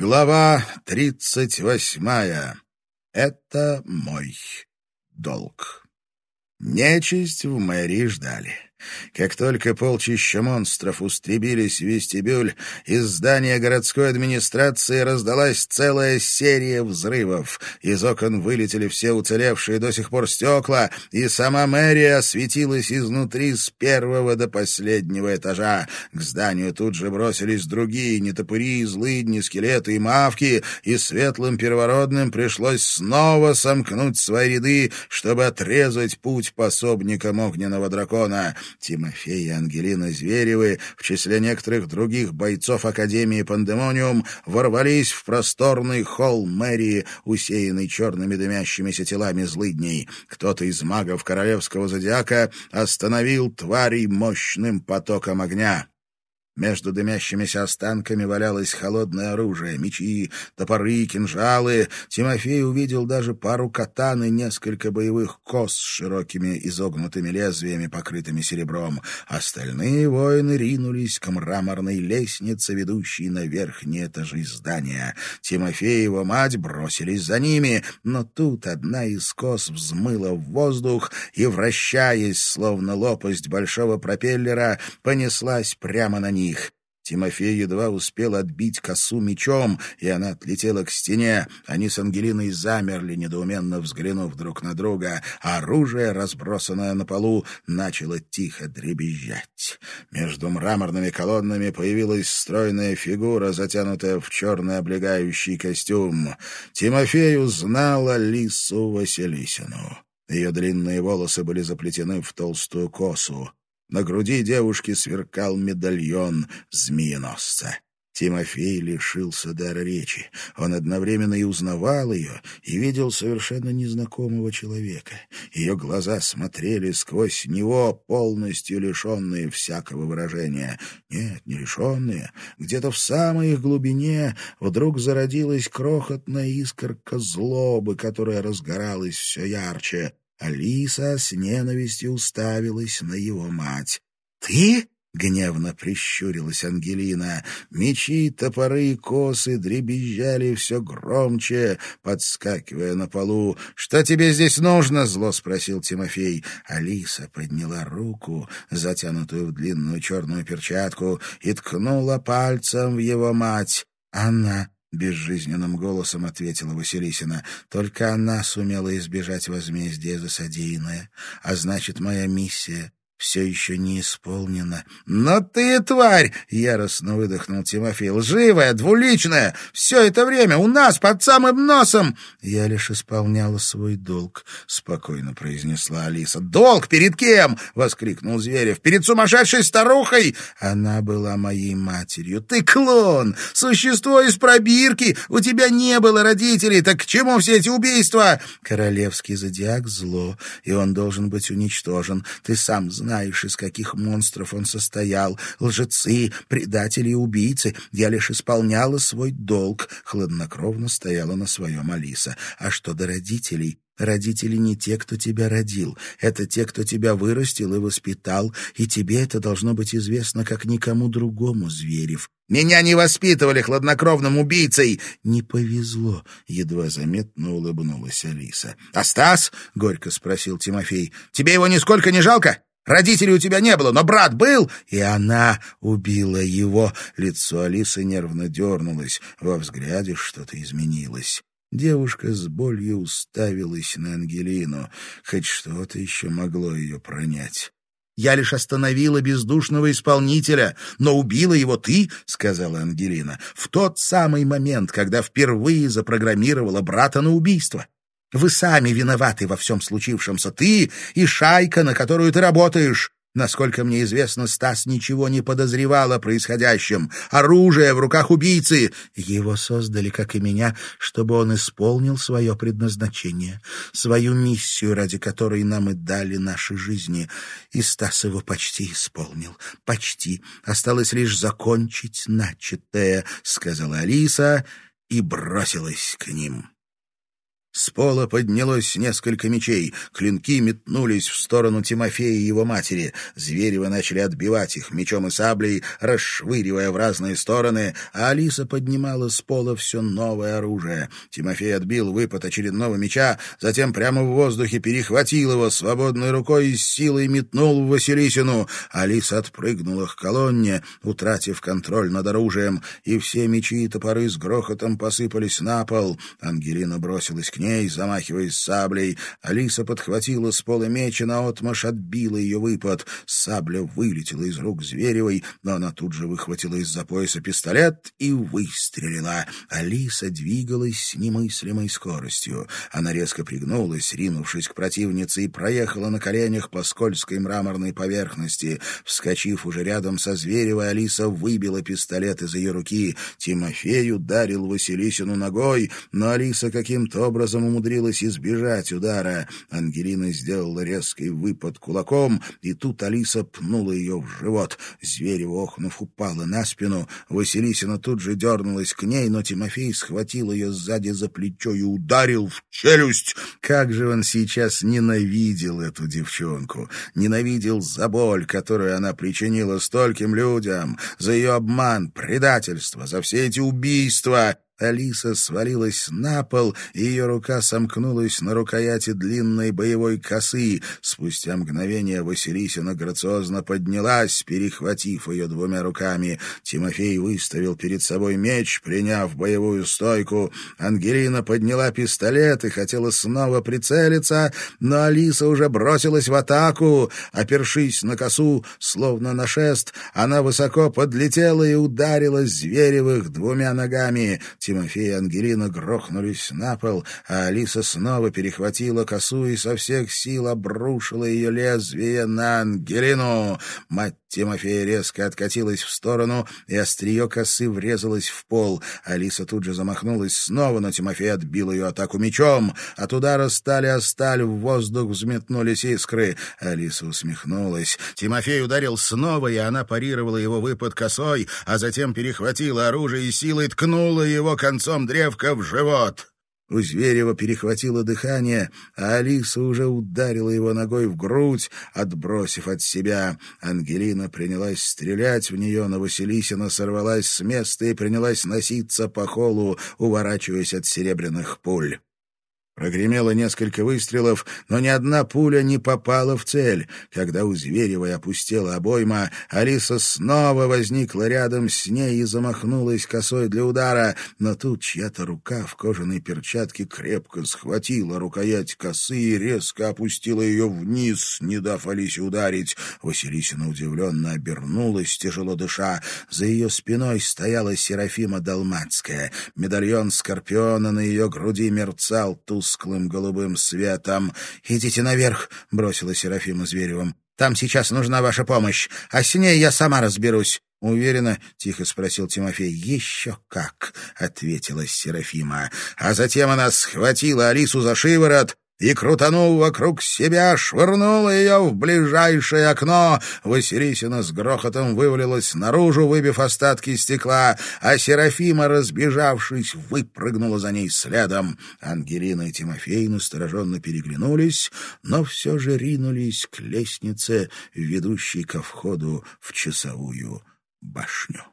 Глава тридцать восьмая. Это мой долг. Нечисть в мэрии ждали. Как только полчища монстров устремились в вестибюль, из здания городской администрации раздалась целая серия взрывов. Из окон вылетели все уцелевшие до сих пор стекла, и сама мэрия осветилась изнутри с первого до последнего этажа. К зданию тут же бросились другие нетопыри, злыдни, скелеты и мавки, и светлым первородным пришлось снова сомкнуть свои ряды, чтобы отрезать путь пособникам огненного дракона — Тимофей и Ангелина Зверевы в числе некоторых других бойцов Академии Пандемониум ворвались в просторный холл мэрии, усеянный черными дымящимися телами злыдней. Кто-то из магов королевского зодиака остановил тварей мощным потоком огня. Между дымящимися останками валялось холодное оружие, мечи, топоры, кинжалы. Тимофей увидел даже пару катан и несколько боевых кос с широкими изогнутыми лезвиями, покрытыми серебром. Остальные воины ринулись к мраморной лестнице, ведущей на верхние этажи здания. Тимофей и его мать бросились за ними, но тут одна из кос взмыла в воздух и, вращаясь, словно лопасть большого пропеллера, понеслась прямо на них них. Тимофей едва успел отбить косу мечом, и она отлетела к стене. Они с Ангелиной замерли, недоуменно взглянув друг на друга, оружие, разбросанное на полу, начало тихо дребезжать. Между мраморными колоннами появилась стройная фигура, затянутая в черный облегающий костюм. Тимофей узнал Алису Василисину. Ее длинные волосы были заплетены в толстую косу. На груди девушки сверкал медальон змееносца. Тимофей лишился дара речи. Он одновременно и узнавал ее, и видел совершенно незнакомого человека. Ее глаза смотрели сквозь него, полностью лишенные всякого выражения. Нет, не лишенные. Где-то в самой их глубине вдруг зародилась крохотная искорка злобы, которая разгоралась все ярче. Алиса с ненавистью уставилась на его мать. «Ты?» — гневно прищурилась Ангелина. Мечи, топоры и косы дребезжали все громче, подскакивая на полу. «Что тебе здесь нужно?» — зло спросил Тимофей. Алиса подняла руку, затянутую в длинную черную перчатку, и ткнула пальцем в его мать. «Она — безжизненным голосом ответила Василисина. «Только она сумела избежать возмездия за содеянное. А значит, моя миссия все еще не исполнено. «Но ты, тварь!» — яростно выдохнул Тимофей. «Лживая, двуличная! Все это время у нас, под самым носом!» «Я лишь исполняла свой долг», — спокойно произнесла Алиса. «Долг перед кем?» — воскликнул Зверев. «Перед сумасшедшей старухой!» «Она была моей матерью. Ты клон! Существо из пробирки! У тебя не было родителей! Так к чему все эти убийства?» «Королевский зодиак — зло, и он должен быть уничтожен. Ты сам знаешь знаешь, из каких монстров он состоял. Лжецы, предатели и убийцы. Я лишь исполняла свой долг. Хладнокровно стояла на своем Алиса. А что до родителей? Родители не те, кто тебя родил. Это те, кто тебя вырастил и воспитал, и тебе это должно быть известно, как никому другому, Зверев. Меня не воспитывали хладнокровным убийцей. Не повезло, едва заметно улыбнулась Алиса. А Стас? горько спросил Тимофей. Тебе его нисколько не жалко? Родителей у тебя не было, но брат был, и она убила его. Лицо Алисы нервно дернулось, во взгляде что-то изменилось. Девушка с болью уставилась на Ангелину. Хоть что-то еще могло ее пронять. «Я лишь остановила бездушного исполнителя, но убила его ты», — сказала Ангелина, «в тот самый момент, когда впервые запрограммировала брата на убийство. Вы сами виноваты во всем случившемся, ты и шайка, на которую ты работаешь. Насколько мне известно, Стас ничего не подозревал о происходящем. Оружие в руках убийцы. Его создали, как и меня, чтобы он исполнил свое предназначение, свою миссию, ради которой нам и дали наши жизни. И Стас его почти исполнил. Почти. Осталось лишь закончить начатое, — сказала Алиса и бросилась к ним. С пола поднялось несколько мечей. Клинки метнулись в сторону Тимофея и его матери. Зверевы начали отбивать их мечом и саблей, расшвыривая в разные стороны, а Алиса поднимала с пола все новое оружие. Тимофей отбил выпад очередного меча, затем прямо в воздухе перехватил его свободной рукой и с силой метнул в Василисину. Алиса отпрыгнула к колонне, утратив контроль над оружием, и все мечи и топоры с грохотом посыпались на пол. Ангелина бросилась к ней, замахиваясь саблей. Алиса подхватила с пола меч и наотмашь отбила ее выпад. Сабля вылетела из рук Зверевой, но она тут же выхватила из-за пояса пистолет и выстрелила. Алиса двигалась с немыслимой скоростью. Она резко пригнулась, ринувшись к противнице, и проехала на коленях по скользкой мраморной поверхности. Вскочив уже рядом со Зверевой, Алиса выбила пистолет из ее руки. Тимофей ударил Василисину ногой, но Алиса каким-то образом умудрилась избежать удара. Ангелина сделала резкий выпад кулаком, и тут Алиса пнула ее в живот. Зверева, охнув, упала на спину. Василисина тут же дернулась к ней, но Тимофей схватил ее сзади за плечо и ударил в челюсть. Как же он сейчас ненавидел эту девчонку! Ненавидел за боль, которую она причинила стольким людям, за ее обман, предательство, за все эти убийства. Алиса свалилась на пол, и ее рука сомкнулась на рукояти длинной боевой косы. Спустя мгновение Василисина грациозно поднялась, перехватив ее двумя руками. Тимофей выставил перед собой меч, приняв боевую стойку. Ангелина подняла пистолет и хотела снова прицелиться, но Алиса уже бросилась в атаку. Опершись на косу, словно на шест, она высоко подлетела и ударила Зверевых двумя ногами. Тимофей и Ангелина грохнулись на пол, а Алиса снова перехватила косу и со всех сил обрушила ее лезвие на Ангелину. Мать Тимофея резко откатилась в сторону, и острие косы врезалось в пол. Алиса тут же замахнулась снова, но Тимофей отбил ее атаку мечом. От удара стали о сталь, в воздух взметнулись искры. Алиса усмехнулась. Тимофей ударил снова, и она парировала его выпад косой, а затем перехватила оружие и силой ткнула его концом древка в живот. У Зверева перехватило дыхание, а Алиса уже ударила его ногой в грудь, отбросив от себя. Ангелина принялась стрелять в нее, но Василисина сорвалась с места и принялась носиться по холу, уворачиваясь от серебряных пуль. Прогремело несколько выстрелов, но ни одна пуля не попала в цель. Когда у Зверевой опустела обойма, Алиса снова возникла рядом с ней и замахнулась косой для удара, но тут чья-то рука в кожаной перчатке крепко схватила рукоять косы и резко опустила ее вниз, не дав Алисе ударить. Василисина удивленно обернулась, тяжело дыша. За ее спиной стояла Серафима Долмацкая. Медальон Скорпиона на ее груди мерцал туз тусклым голубым светом. «Идите наверх», — бросила Серафима Зверевым. «Там сейчас нужна ваша помощь, а с ней я сама разберусь». «Уверена?» — тихо спросил Тимофей. «Еще как!» — ответила Серафима. А затем она схватила Алису за шиворот и, крутанув вокруг себя, швырнула ее в ближайшее окно. Василисина с грохотом вывалилась наружу, выбив остатки стекла, а Серафима, разбежавшись, выпрыгнула за ней следом. Ангелина и Тимофей настороженно переглянулись, но все же ринулись к лестнице, ведущей ко входу в часовую башню.